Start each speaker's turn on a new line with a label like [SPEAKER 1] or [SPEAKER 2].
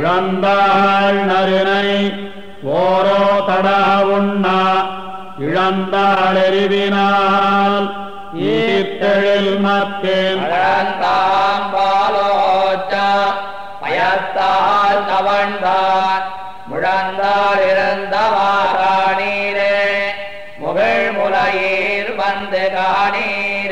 [SPEAKER 1] உழந்தாள் நறுனை ஓரோ தடா உண்ணா இழந்தாள் எரிவினால் ஈர்த்தெழில் மத்தேன்
[SPEAKER 2] பயத்தால் தவழ்ந்தார். முழந்தால் இருந்தவாராணீரே முகழ் முலையீர் வந்து காணீர்.